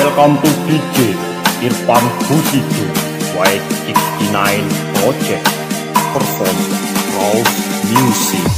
Welcome to DJ Irfan Husido White 69 Project. Perform Rose Music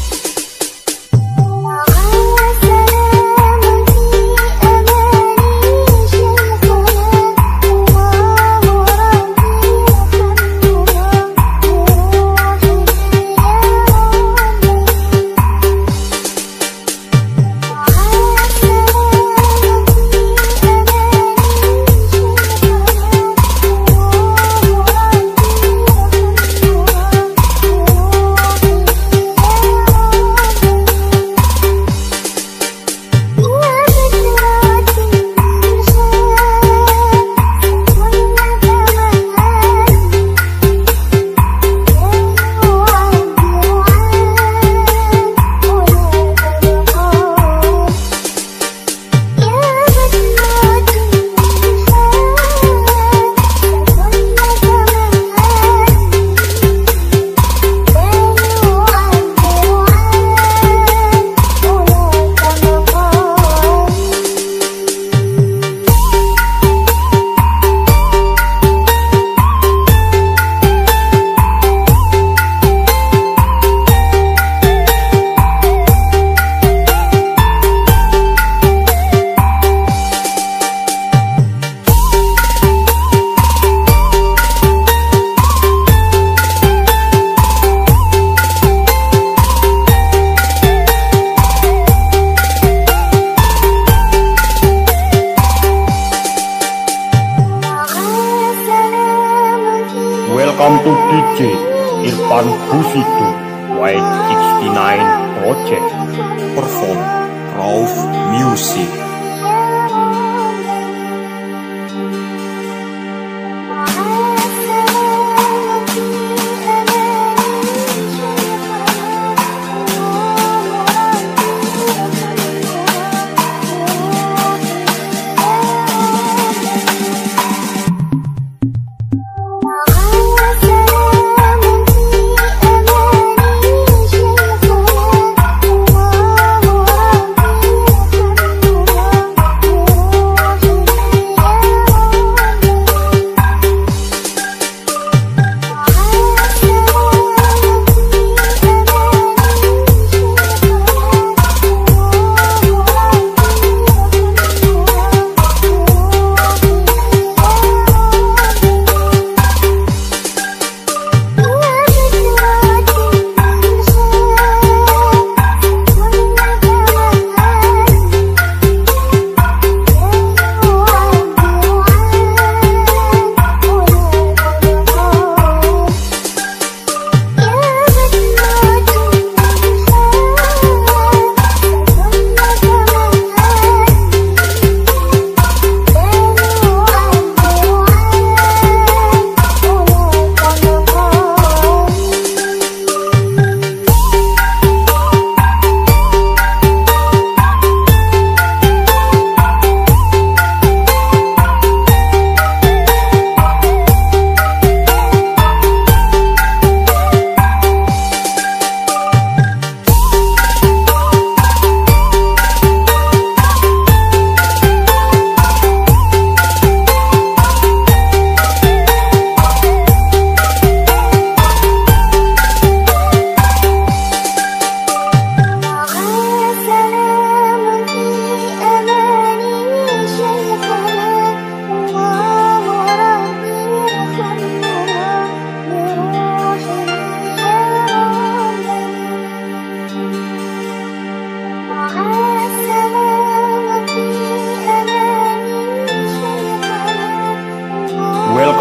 Welcome to DJ Irfan Husido White 69 Project. Perform Rose Music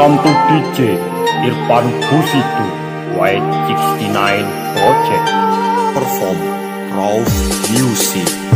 Welcome DJ Irfan Husido White 69 Project. Perform Rose Music